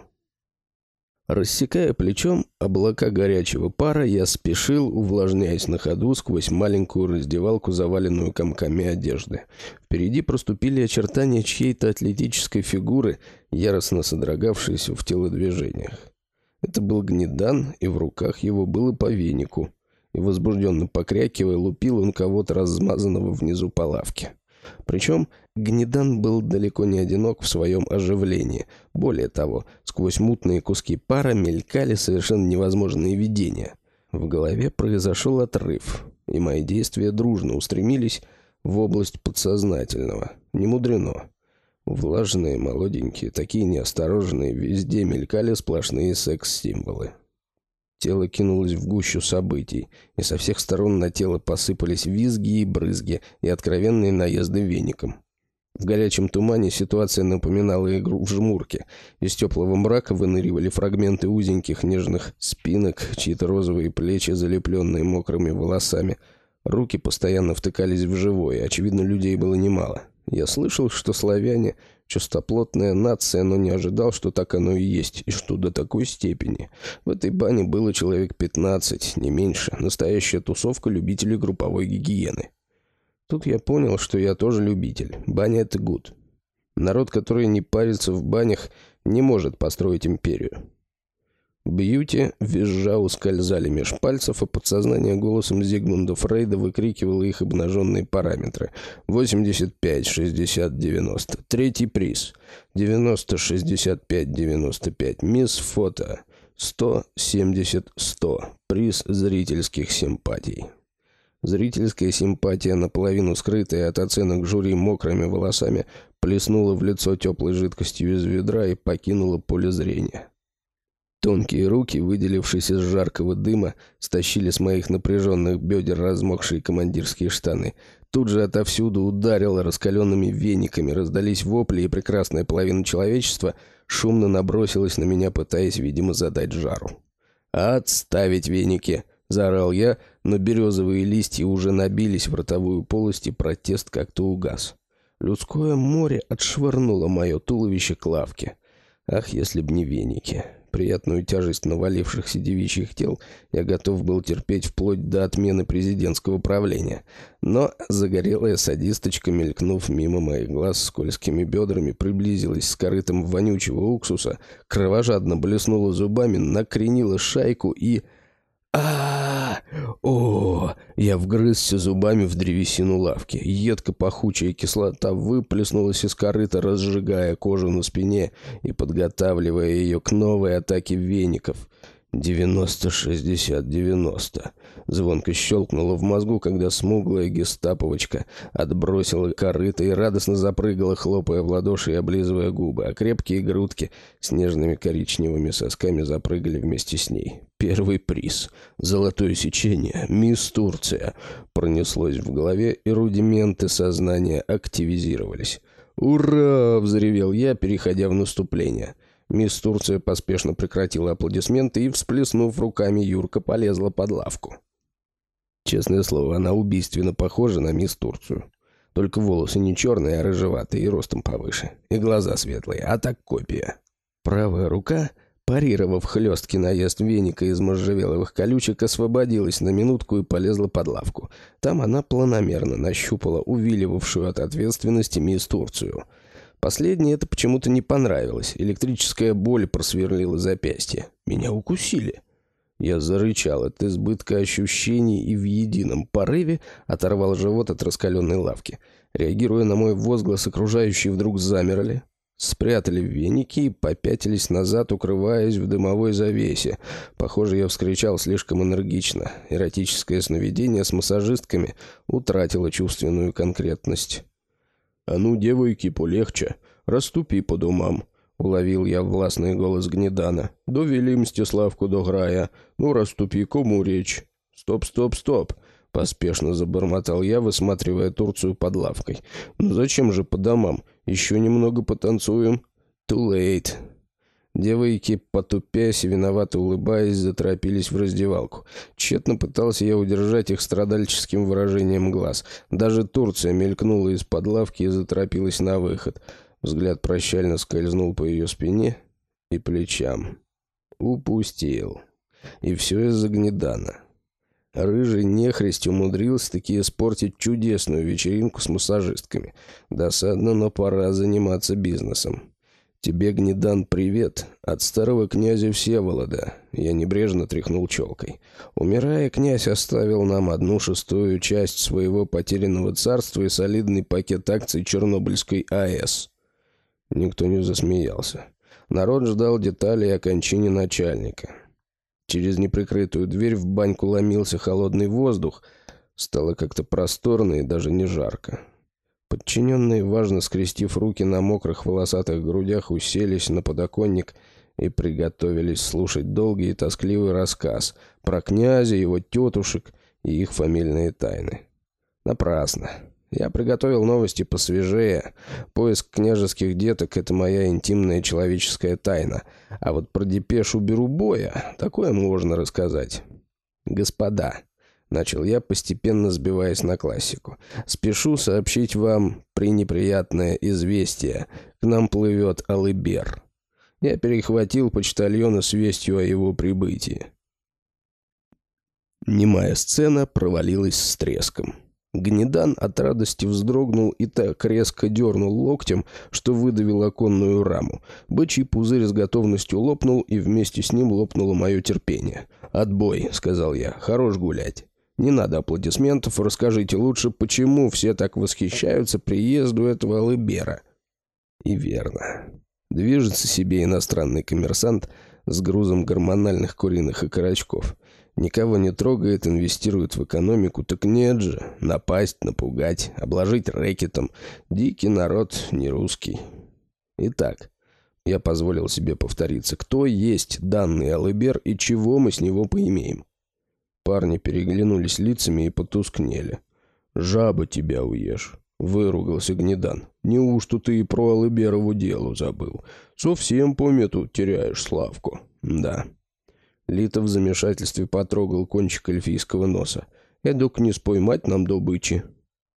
[SPEAKER 1] Рассекая плечом облака горячего пара, я спешил, увлажняясь на ходу сквозь маленькую раздевалку, заваленную комками одежды. Впереди проступили очертания чьей-то атлетической фигуры, яростно содрогавшейся в телодвижениях. Это был гнедан, и в руках его было по венику. И возбужденно покрякивая, лупил он кого-то размазанного внизу по лавке. Причем Гнедан был далеко не одинок в своем оживлении. Более того, сквозь мутные куски пара мелькали совершенно невозможные видения. В голове произошел отрыв, и мои действия дружно устремились в область подсознательного. Не мудрено. Влажные, молоденькие, такие неосторожные, везде мелькали сплошные секс-символы. Тело кинулось в гущу событий, и со всех сторон на тело посыпались визги и брызги и откровенные наезды веником. В горячем тумане ситуация напоминала игру в жмурке. Из теплого мрака выныривали фрагменты узеньких нежных спинок, чьи-то розовые плечи, залепленные мокрыми волосами. Руки постоянно втыкались в живое, очевидно, людей было немало. Я слышал, что славяне Чистоплотная нация, но не ожидал, что так оно и есть, и что до такой степени. В этой бане было человек 15, не меньше. Настоящая тусовка любителей групповой гигиены. Тут я понял, что я тоже любитель. Баня — это гуд. Народ, который не парится в банях, не может построить империю. Бьюти визжа ускользали меж пальцев, а подсознание голосом Зигмунда Фрейда выкрикивало их обнаженные параметры. 85, 60, 90. Третий приз. 90, 65, 95. Мисс Фото. 100, 70, 100. Приз зрительских симпатий. Зрительская симпатия, наполовину скрытая от оценок жюри мокрыми волосами, плеснула в лицо теплой жидкостью из ведра и покинула поле зрения. Тонкие руки, выделившись из жаркого дыма, стащили с моих напряженных бедер размокшие командирские штаны. Тут же отовсюду ударило раскаленными вениками, раздались вопли, и прекрасная половина человечества шумно набросилась на меня, пытаясь, видимо, задать жару. «Отставить веники!» — заорал я, но березовые листья уже набились в ротовую полость, и протест как-то угас. Людское море отшвырнуло мое туловище к лавке. Ах, если б не веники! приятную тяжесть навалившихся девичьих тел я готов был терпеть вплоть до отмены президентского правления. Но загорелая садисточка, мелькнув мимо моих глаз скользкими бедрами, приблизилась с корытом вонючего уксуса, кровожадно блеснула зубами, накренила шайку и а, О! Я вгрызся зубами в древесину лавки. Едко-пахучая кислота выплеснулась из корыта, разжигая кожу на спине и подготавливая ее к новой атаке веников. «Девяносто, шестьдесят, девяносто». Звонко щелкнуло в мозгу, когда смуглая гестаповочка отбросила корыто и радостно запрыгала, хлопая в ладоши и облизывая губы, а крепкие грудки с нежными коричневыми сосками запрыгали вместе с ней. Первый приз. Золотое сечение. Мисс Турция. Пронеслось в голове, и рудименты сознания активизировались. «Ура!» — взревел я, переходя в наступление. Мисс Турция поспешно прекратила аплодисменты и, всплеснув руками, Юрка полезла под лавку. Честное слово, она убийственно похожа на мисс Турцию. Только волосы не черные, а рыжеватые и ростом повыше. И глаза светлые, а так копия. Правая рука, парировав хлесткий наезд веника из можжевеловых колючек, освободилась на минутку и полезла под лавку. Там она планомерно нащупала увиливавшую от ответственности мисс Турцию — Последнее это почему-то не понравилось. Электрическая боль просверлила запястье. Меня укусили. Я зарычал от избытка ощущений и в едином порыве оторвал живот от раскаленной лавки. Реагируя на мой возглас, окружающие вдруг замерли. спрятали веники и попятились назад, укрываясь в дымовой завесе. Похоже, я вскричал слишком энергично. Эротическое сновидение с массажистками утратило чувственную конкретность.
[SPEAKER 2] «А ну, девойки, полегче, расступи по домам», — уловил я властный голос Гнедана. «Довели Мстиславку до грая. Ну, расступи, кому речь?» «Стоп, стоп, стоп!» — поспешно забормотал я, высматривая Турцию под лавкой. «Ну зачем же по домам? Еще немного потанцуем?»
[SPEAKER 1] «Too late». Девойки, потупясь и виновато улыбаясь, заторопились в раздевалку. Тщетно пытался я удержать их страдальческим выражением глаз. Даже Турция мелькнула из-под лавки и заторопилась на выход. Взгляд прощально скользнул по ее спине и плечам. Упустил. И все из-за гнедана. Рыжий нехресть умудрился таки испортить чудесную вечеринку с массажистками. Досадно, но пора заниматься бизнесом. «Тебе, Гнедан, привет от старого князя Всеволода». Я небрежно тряхнул челкой. Умирая, князь оставил нам одну шестую часть своего потерянного царства и солидный пакет акций Чернобыльской АЭС. Никто не засмеялся. Народ ждал деталей о кончине начальника. Через неприкрытую дверь в баньку ломился холодный воздух. Стало как-то просторно и даже не жарко. Подчиненные, важно скрестив руки на мокрых волосатых грудях, уселись на подоконник и приготовились слушать долгий и тоскливый рассказ про князя, его тетушек и их фамильные тайны. Напрасно. Я приготовил новости посвежее. Поиск княжеских деток — это моя интимная человеческая тайна. А вот про депешу Берубоя такое можно рассказать. Господа, начал я, постепенно сбиваясь на классику, спешу сообщить вам пренеприятное известие. К нам плывет Алыбер. Я перехватил почтальона с вестью о его прибытии. Немая сцена провалилась с треском. Гнедан от радости вздрогнул и так резко дернул локтем, что выдавил оконную раму. Бычий пузырь с готовностью лопнул, и вместе с ним лопнуло мое терпение. «Отбой», — сказал я, — «хорош гулять». «Не надо аплодисментов, расскажите лучше, почему все так восхищаются приезду этого Лыбера». И верно. Движется себе иностранный коммерсант с грузом гормональных куриных окорочков. Никого не трогает, инвестирует в экономику, так нет же. Напасть, напугать, обложить рэкетом. Дикий народ, не русский. Итак, я позволил себе повториться. Кто есть данный Алыбер и чего мы с него поимеем? Парни переглянулись лицами и потускнели. «Жаба тебя уешь», — выругался Гнедан. «Неужто ты и про Алыберову делу забыл? Совсем по мету теряешь славку». «Да». Лита в замешательстве потрогал кончик эльфийского носа. «Эдук не споймать нам добычи».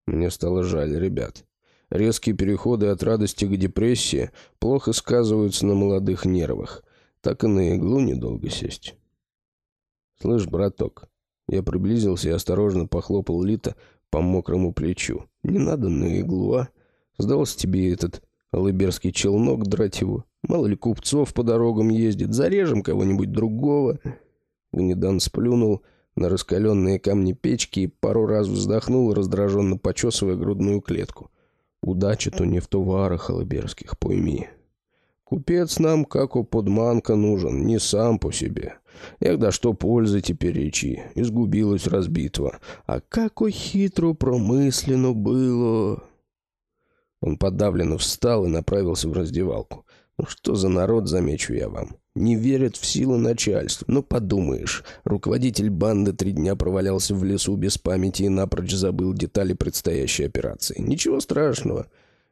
[SPEAKER 1] Мне стало жаль ребят. Резкие переходы от радости к депрессии плохо сказываются на молодых нервах. Так и на иглу недолго сесть. «Слышь, браток». Я приблизился и осторожно похлопал Лита по мокрому плечу. «Не надо на иглу, а? Сдался тебе этот алыберский челнок драть его?» Мало ли купцов по дорогам ездит. Зарежем кого-нибудь другого». Гнедан сплюнул на раскаленные камни печки и пару раз вздохнул, раздраженно почесывая грудную клетку. «Удача-то не в товарах холоберских, пойми. Купец нам, как у подманка, нужен, не сам по себе. Эх, да что пользы теперь речи, изгубилась разбитва. А какой хитро промысленно было!» Он подавленно встал и направился в раздевалку. Ну что за народ, замечу я вам. Не верят в силу начальства. Ну подумаешь, руководитель банды три дня провалялся в лесу без памяти и напрочь забыл детали предстоящей операции. Ничего страшного.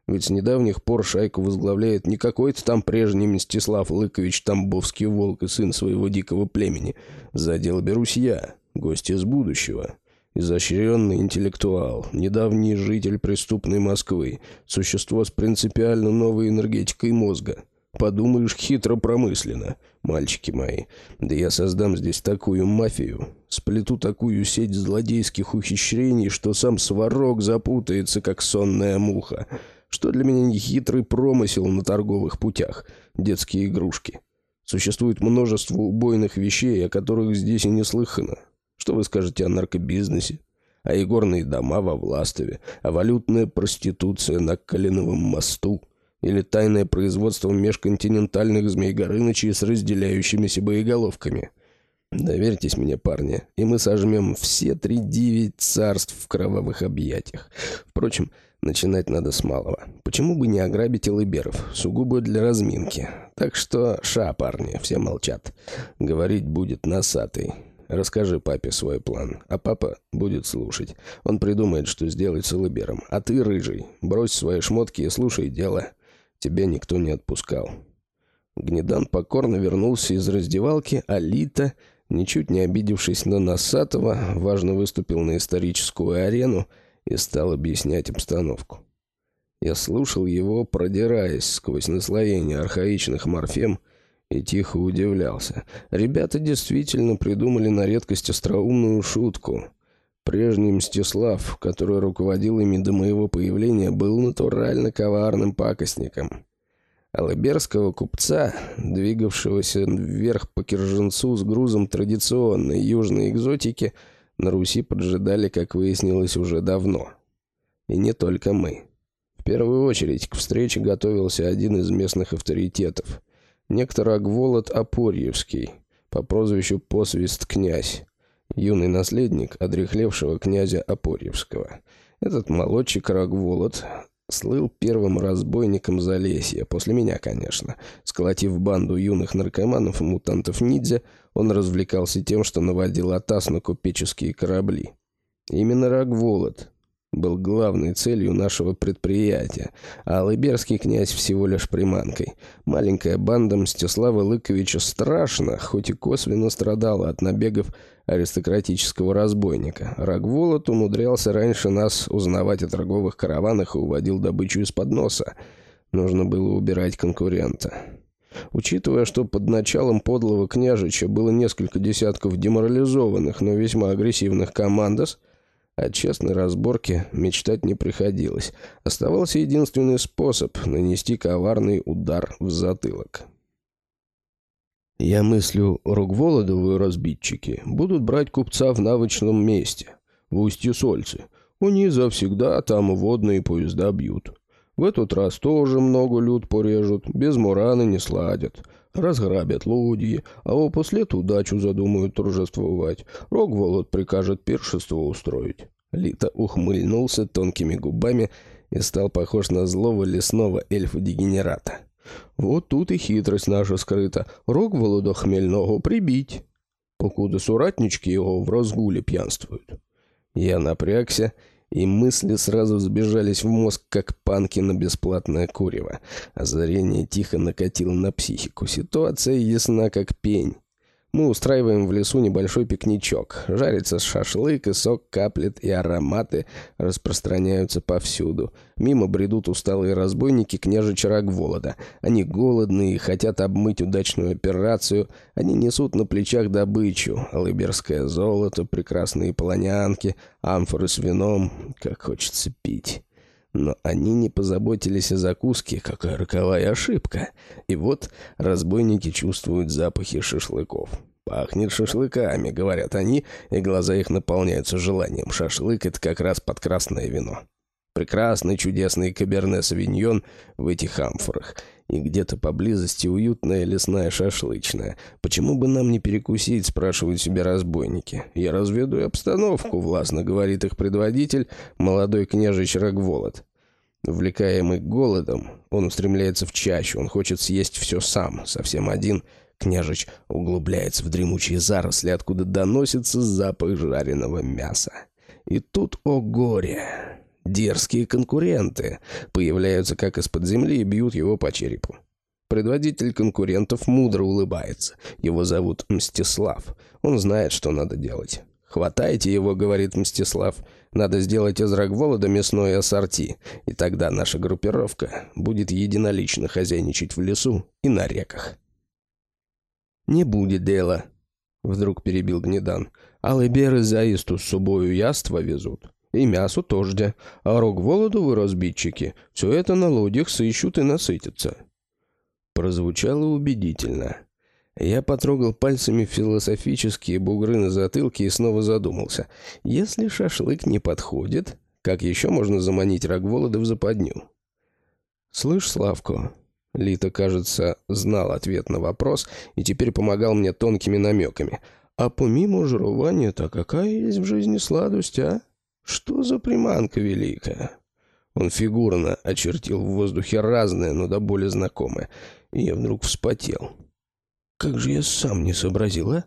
[SPEAKER 1] Ведь с недавних пор шайку возглавляет не какой-то там прежний Мстислав Лыкович Тамбовский волк и сын своего дикого племени. За дело берусь я, гость из будущего. Изощренный интеллектуал, недавний житель преступной Москвы, существо с принципиально новой энергетикой мозга. Подумаешь, хитро промысленно, мальчики мои. Да я создам здесь такую мафию, сплету такую сеть злодейских ухищрений, что сам сварог запутается, как сонная муха. Что для меня не хитрый промысел на торговых путях, детские игрушки. Существует множество убойных вещей, о которых здесь и не слыхано. Что вы скажете о наркобизнесе? О игорные дома во Властове? О валютная проституция на Калиновом мосту? Или тайное производство межконтинентальных змей Горынычей с разделяющимися боеголовками? Доверьтесь мне, парни, и мы сожмем все три девять царств в кровавых объятиях. Впрочем, начинать надо с малого. Почему бы не ограбить элыберов? Сугубо для разминки. Так что, ша, парни, все молчат. Говорить будет носатый. Расскажи папе свой план, а папа будет слушать. Он придумает, что сделать с Элыбером. А ты, рыжий, брось свои шмотки и слушай дело. Тебя никто не отпускал». Гнедан покорно вернулся из раздевалки, а Лита, ничуть не обидевшись на Носатого, важно выступил на историческую арену и стал объяснять обстановку. Я слушал его, продираясь сквозь наслоение архаичных морфем, и тихо удивлялся. Ребята действительно придумали на редкость остроумную шутку. Прежний Мстислав, который руководил ими до моего появления, был натурально коварным пакостником. Алыберского купца, двигавшегося вверх по Кирженцу с грузом традиционной южной экзотики, на Руси поджидали, как выяснилось, уже давно. И не только мы. В первую очередь к встрече готовился один из местных авторитетов — некто Рогволод Апорьевский, по прозвищу Посвист князь, юный наследник одрехлевшего князя Апорьевского. Этот молодчик Рогволод слыл первым разбойником Залесья, после меня, конечно. Сколотив банду юных наркоманов и мутантов-ниндзя, он развлекался тем, что наводил атас на купеческие корабли. Именно Рогволод, был главной целью нашего предприятия, а Алыберский князь всего лишь приманкой. Маленькая банда Мстислава Лыковича страшно, хоть и косвенно страдала от набегов аристократического разбойника. Рогволод умудрялся раньше нас узнавать о торговых караванах и уводил добычу из-под носа. Нужно было убирать конкурента. Учитывая, что под началом подлого княжича было несколько десятков деморализованных, но весьма агрессивных командос – о честной разборке мечтать не приходилось. Оставался единственный способ — нанести коварный удар в затылок. Я мыслю, Рогволодовы разбитчики будут брать купца в навычном месте, в устье Сольцы. Они завсегда там водные поезда бьют. В этот раз тоже много люд порежут, без мураны не сладят. Разграбят лодии, а о после удачу задумают торжествовать. Рогволод прикажет пиршество устроить». Лита ухмыльнулся тонкими губами и стал похож на злого лесного эльфа-дегенерата. «Вот тут и хитрость наша скрыта. Рогволода хмельного прибить, покуда суратнички его в разгуле пьянствуют». Я напрягся и мысли сразу сбежались в мозг, как панки на бесплатное курево. Озарение тихо накатило на психику. Ситуация ясна, как пень. Мы устраиваем в лесу небольшой пикничок. Жарится шашлык, и сок каплет, и ароматы распространяются повсюду. Мимо бредут усталые разбойники княжича Рогволода. Они голодные и хотят обмыть удачную операцию. Они несут на плечах добычу. Алыберское золото, прекрасные полонянки, амфоры с вином. Как хочется пить. Но они не позаботились о закуске, какая роковая ошибка. И вот разбойники чувствуют запахи шашлыков. «Пахнет шашлыками», — говорят они, и глаза их наполняются желанием. Шашлык — это как раз под красное вино. Прекрасный, чудесный каберне-савиньон в этих амфорах. И где-то поблизости уютная лесная шашлычная. Почему бы нам не перекусить, спрашивают себя разбойники. Я разведаю обстановку, властно говорит их предводитель, молодой княжич Рогволод. Увлекаемый голодом, он устремляется в чащу, он хочет съесть все сам, совсем один. Княжич углубляется в дремучие заросли, откуда доносится запах жареного мяса. И тут, о горе! Дерзкие конкуренты появляются как из-под земли и бьют его по черепу. Предводитель конкурентов мудро улыбается. Его зовут Мстислав. Он знает, что надо делать. «Хватайте его», — говорит Мстислав. «Надо сделать из Рогволода мясное ассорти, и тогда наша группировка будет единолично хозяйничать в лесу и на реках». «Не будет дела», — вдруг перебил Гнедан. «Алыберы заисту с собою яства везут. И мясо тоже, а рог володу вы, разбитчики, все это на лодях сыщут и насытятся». Прозвучало убедительно. Я потрогал пальцами философические бугры на затылке и снова задумался. Если шашлык не подходит, как еще можно заманить Рогволода в западню? «Слышь, Славку, Лита, кажется, знал ответ на вопрос и теперь помогал мне тонкими намеками. «А помимо жирования-то какая есть в жизни сладость, а? Что за приманка великая?» Он фигурно очертил в воздухе разное, но до боли знакомое, и я вдруг вспотел. «Как же я сам не сообразил, а?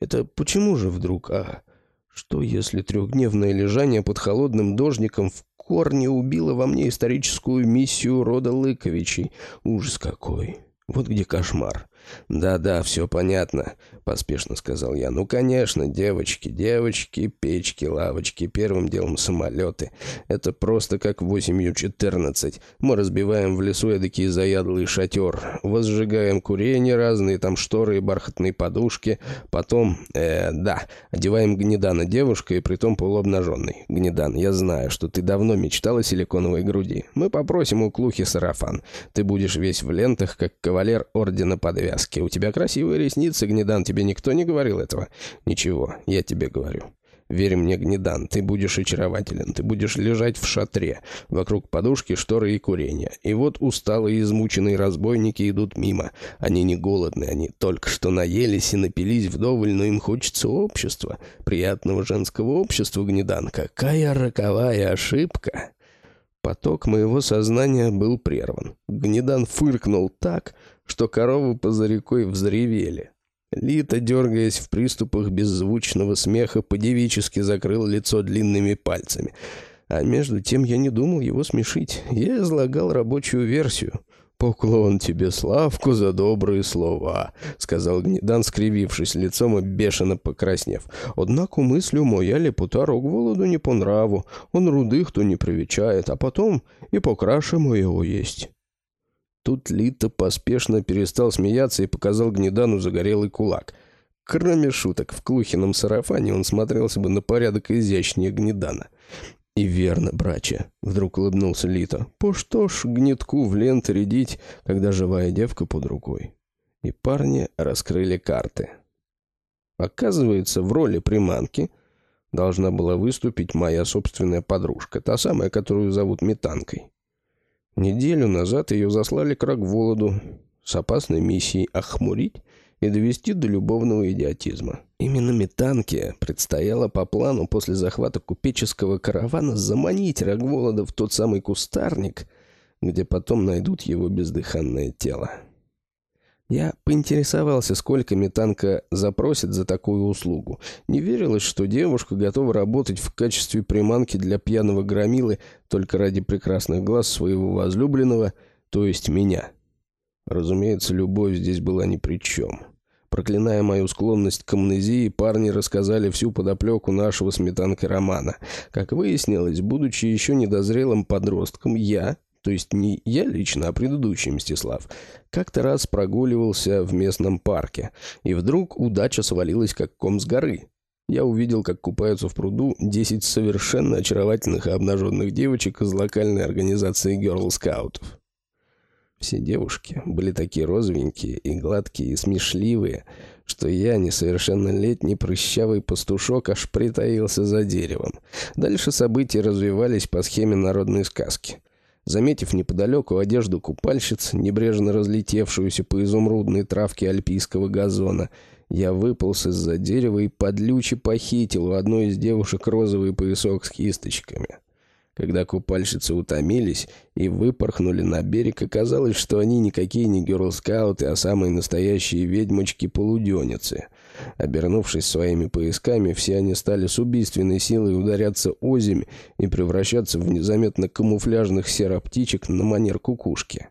[SPEAKER 1] Это почему же вдруг, а? Что, если трехдневное лежание под холодным дождиком в корне убило во мне историческую миссию рода Лыковичей? Ужас какой! Вот где кошмар. «Да-да, все понятно», — поспешно сказал я. «Ну, конечно, девочки, девочки, печки, лавочки, первым делом самолеты. Это просто как восемью четырнадцать. Мы разбиваем в лесу эдакий заядлый шатер, возжигаем курение, разные там шторы и бархатные подушки. Потом, э, да, одеваем гнедана девушкой, притом полуобнаженной. Гнедан, я знаю, что ты давно мечтал о силиконовой груди. Мы попросим у Клухи сарафан. Ты будешь весь в лентах, как кавалер ордена подвязки повязки. У тебя красивые ресницы, Гнедан, тебе никто не говорил этого? Ничего, я тебе говорю. Верь мне, Гнедан, ты будешь очарователен, ты будешь лежать в шатре, вокруг подушки, шторы и курения. И вот усталые измученные разбойники идут мимо. Они не голодны, они только что наелись и напились вдоволь, но им хочется общества, приятного женского общества, Гнедан. Какая роковая ошибка!» Поток моего сознания был прерван. Гнедан фыркнул так, что коровы поза рекой взревели. Лита, дергаясь в приступах беззвучного смеха, подевически закрыл лицо длинными пальцами. А между тем я не думал его смешить. Я излагал рабочую версию. «Поклон тебе, Славку, за добрые слова», — сказал Гнедан, скривившись лицом и бешено покраснев. «Однако мыслю моя лепота Рогволоду не по нраву. Он рудых то не привечает, а потом и покраше моего есть». Тут Лита поспешно перестал смеяться и показал Гнедану загорелый кулак. Кроме шуток, в Клухином сарафане он смотрелся бы на порядок изящнее Гнедана. «И верно, брача», — вдруг улыбнулся Лита. «По что ж гнетку в ленты рядить, когда живая девка под рукой?» И парни раскрыли карты. Оказывается, в роли приманки должна была выступить моя собственная подружка, та самая, которую зовут Метанкой. Неделю назад ее заслали к Рогволоду с опасной миссией охмурить и довести до любовного идиотизма. Именно Метанке предстояло по плану после захвата купеческого каравана заманить Рогволода в тот самый кустарник, где потом найдут его бездыханное тело. Я поинтересовался, сколько Метанка запросит за такую услугу. Не верилось, что девушка готова работать в качестве приманки для пьяного громилы только ради прекрасных глаз своего возлюбленного, то есть меня. Разумеется, любовь здесь была ни при чем. Проклиная мою склонность к амнезии, парни рассказали всю подоплеку нашего сметанки романа. Как выяснилось, будучи еще недозрелым подростком, я, то есть не я лично, а предыдущий Мстислав, как-то раз прогуливался в местном парке, и вдруг удача свалилась как ком с горы. Я увидел, как купаются в пруду 10 совершенно очаровательных и обнаженных девочек из локальной организации герл-скаутов. Все девушки были такие розовенькие и гладкие и смешливые, что я, несовершеннолетний прыщавый пастушок, аж притаился за деревом. Дальше события развивались по схеме народной сказки. Заметив неподалеку одежду купальщиц, небрежно разлетевшуюся по изумрудной травке альпийского газона, я выполз из-за дерева и подлюче похитил у одной из девушек розовый поясок с кисточками. Когда купальщицы утомились и выпорхнули на берег, оказалось, что они никакие не герлскауты, а самые настоящие ведьмочки-полуденницы — Обернувшись своими поисками, все они стали с убийственной силой ударяться озимь и превращаться в незаметно камуфляжных сероптичек на манер кукушки.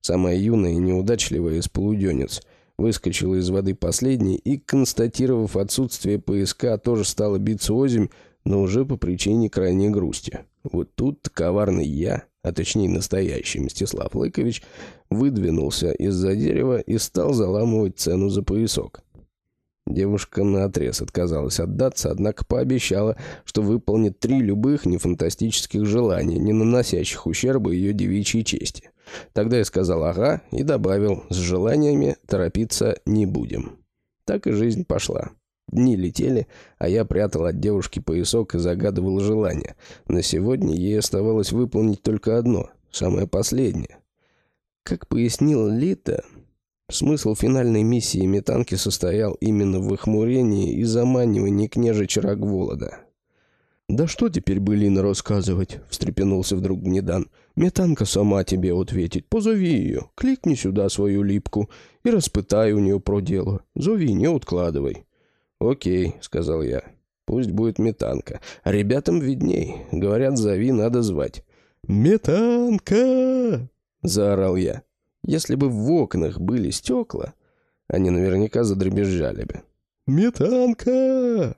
[SPEAKER 1] Самая юная и неудачливая из полуденец выскочила из воды последней и, констатировав отсутствие поиска, тоже стала биться озимь, но уже по причине крайней грусти. Вот тут коварный я, а точнее настоящий Мстислав Лыкович, выдвинулся из-за дерева и стал заламывать цену за поясок. Девушка наотрез отказалась отдаться, однако пообещала, что выполнит три любых нефантастических желания, не наносящих ущерба ее девичьей чести. Тогда я сказал «ага» и добавил «с желаниями торопиться не будем». Так и жизнь пошла. Дни летели, а я прятал от девушки поясок и загадывал желание. На сегодня ей оставалось выполнить только одно, самое последнее. Как пояснил Лита, смысл финальной миссии метанки состоял именно в охмурении и заманивании княжича Рогволода.
[SPEAKER 2] «Да что теперь былина рассказывать?» — встрепенулся вдруг Гнедан. «Метанка сама тебе ответит. Позови ее, кликни сюда свою липку и распытай у нее про дело. Зови, не откладывай».
[SPEAKER 1] «Окей», — сказал я. «Пусть будет метанка. Ребятам видней. Говорят, зови, надо звать».
[SPEAKER 2] «Метанка!»
[SPEAKER 1] — заорал я. Если бы в окнах были стекла, они наверняка задребезжали бы.
[SPEAKER 2] «Метанка!»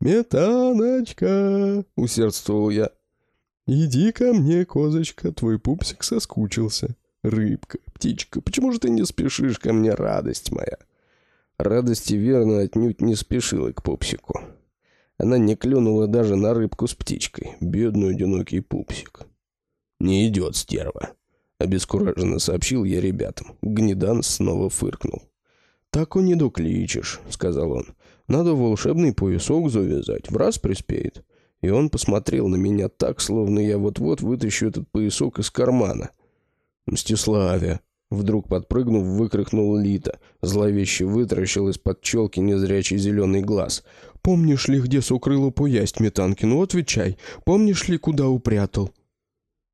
[SPEAKER 2] «Метаночка!» — усердствовал я. «Иди ко мне, козочка, твой пупсик соскучился. Рыбка, птичка, почему же ты не спешишь ко мне, радость моя?»
[SPEAKER 1] Радости, верно, отнюдь не спешила к пупсику. Она не клюнула даже на рыбку с птичкой. Бедный одинокий пупсик. «Не идет стерва», — обескураженно сообщил я ребятам. Гнедан снова фыркнул.
[SPEAKER 2] «Так он не докличешь», — сказал он. Надо волшебный поясок завязать, в раз приспеет. И он посмотрел на меня так, словно я вот-вот вытащу этот поясок из кармана. «Мстиславя!» Вдруг подпрыгнув, выкрикнул Лита. Зловеще вытаращил из-под челки незрячий зеленый глаз. «Помнишь ли, где сукрыло поясть Метанкину? Ну, отвечай. Помнишь ли, куда упрятал?»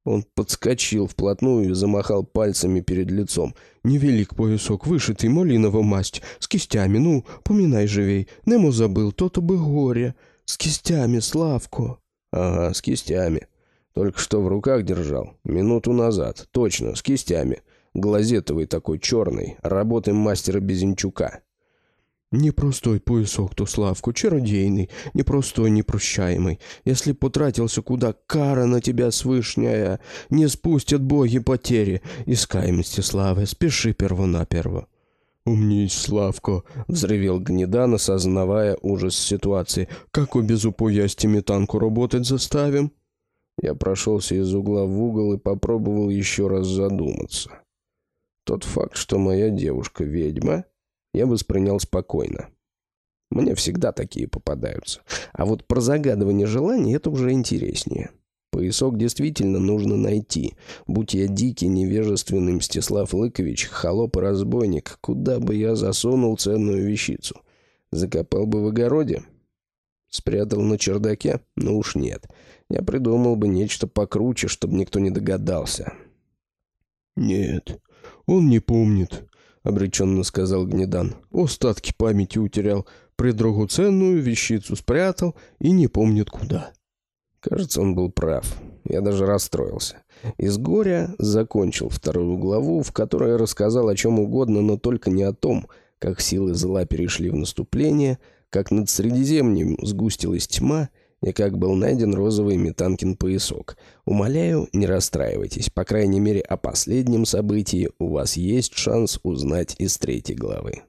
[SPEAKER 2] Он подскочил вплотную и замахал пальцами перед лицом. «Невелик поясок, вышитый малиново масть, с кистями, ну, поминай живей. Нему забыл, то-то бы горе. С кистями, Славко!»
[SPEAKER 1] «Ага, с кистями. Только что в руках держал. Минуту назад. Точно, с кистями. Глазетовый такой черный. Работы мастера Безенчука».
[SPEAKER 2] Непростой поясок ту славку, чародейный, непростой, непрощаемый. Если потратился куда, кара на тебя свышняя, не спустят боги потери. Искай, Мстиславе, спеши первонаперво. «Умнись, Славко!» — взревел Гнедан, осознавая ужас ситуации. «Как у безупоясти метанку работать заставим?»
[SPEAKER 1] Я прошелся из угла в угол и попробовал еще раз задуматься. Тот факт, что моя девушка ведьма, я воспринял спокойно. Мне всегда такие попадаются. А вот про загадывание желаний это уже интереснее. Поясок действительно нужно найти. Будь я дикий, невежественный Мстислав Лыкович, холоп разбойник, куда бы я засунул ценную вещицу? Закопал бы в огороде? Спрятал на чердаке? Ну уж нет. Я придумал бы нечто покруче, чтобы никто не догадался.
[SPEAKER 2] «Нет, он не помнит», — обреченно сказал Гнедан. «Остатки памяти утерял, предрагоценную вещицу спрятал и не помнит куда».
[SPEAKER 1] Кажется, он был прав. Я даже расстроился. Из горя закончил вторую главу, в которой рассказал о чем угодно, но только не о том, как силы зла перешли в наступление, как над Средиземнем сгустилась тьма и как был найден розовый метанкин поясок. Умоляю, не расстраивайтесь. По крайней мере, о последнем событии у вас есть шанс узнать из третьей главы.